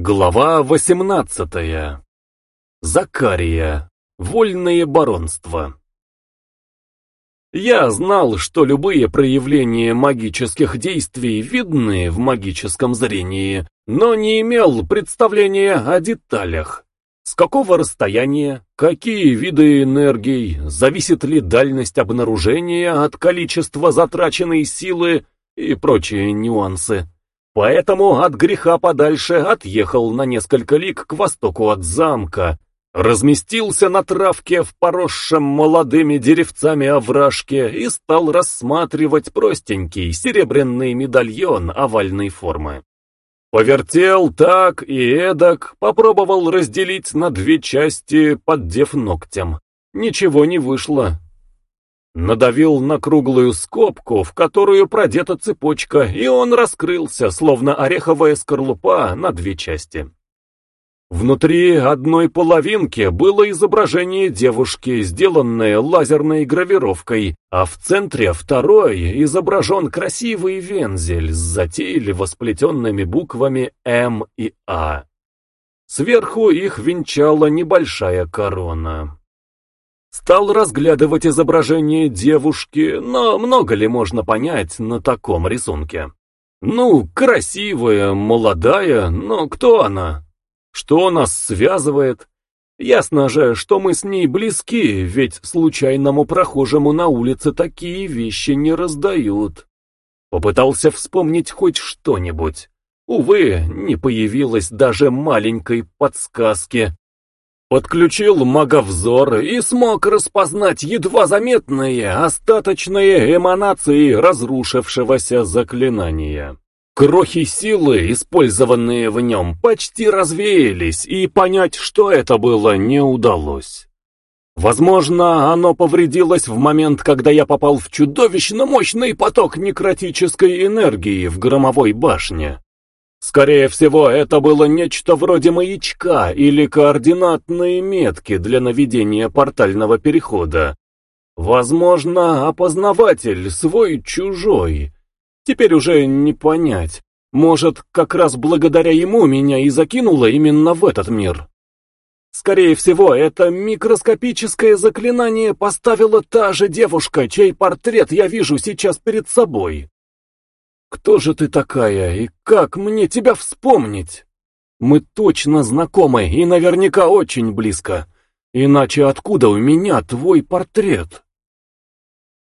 Глава 18. Закария. Вольное баронство. Я знал, что любые проявления магических действий видны в магическом зрении, но не имел представления о деталях. С какого расстояния, какие виды энергий, зависит ли дальность обнаружения от количества затраченной силы и прочие нюансы. Поэтому от греха подальше отъехал на несколько лиг к востоку от замка, разместился на травке в поросшем молодыми деревцами овражке и стал рассматривать простенький серебряный медальон овальной формы. Повертел так и эдак, попробовал разделить на две части, поддев ногтем. Ничего не вышло. Надавил на круглую скобку, в которую продета цепочка, и он раскрылся, словно ореховая скорлупа, на две части. Внутри одной половинки было изображение девушки, сделанное лазерной гравировкой, а в центре второй изображен красивый вензель с затейливо сплетенными буквами «М» и «А». Сверху их венчала небольшая корона. Стал разглядывать изображение девушки, но много ли можно понять на таком рисунке? Ну, красивая, молодая, но кто она? Что нас связывает? Ясно же, что мы с ней близки, ведь случайному прохожему на улице такие вещи не раздают. Попытался вспомнить хоть что-нибудь. Увы, не появилось даже маленькой подсказки, Подключил маговзор и смог распознать едва заметные остаточные эманации разрушившегося заклинания. Крохи силы, использованные в нем, почти развеялись, и понять, что это было, не удалось. Возможно, оно повредилось в момент, когда я попал в чудовищно мощный поток некротической энергии в громовой башне. Скорее всего, это было нечто вроде маячка или координатные метки для наведения портального перехода. Возможно, опознаватель свой-чужой. Теперь уже не понять. Может, как раз благодаря ему меня и закинуло именно в этот мир. Скорее всего, это микроскопическое заклинание поставила та же девушка, чей портрет я вижу сейчас перед собой. Кто же ты такая и как мне тебя вспомнить? Мы точно знакомы и наверняка очень близко. Иначе откуда у меня твой портрет?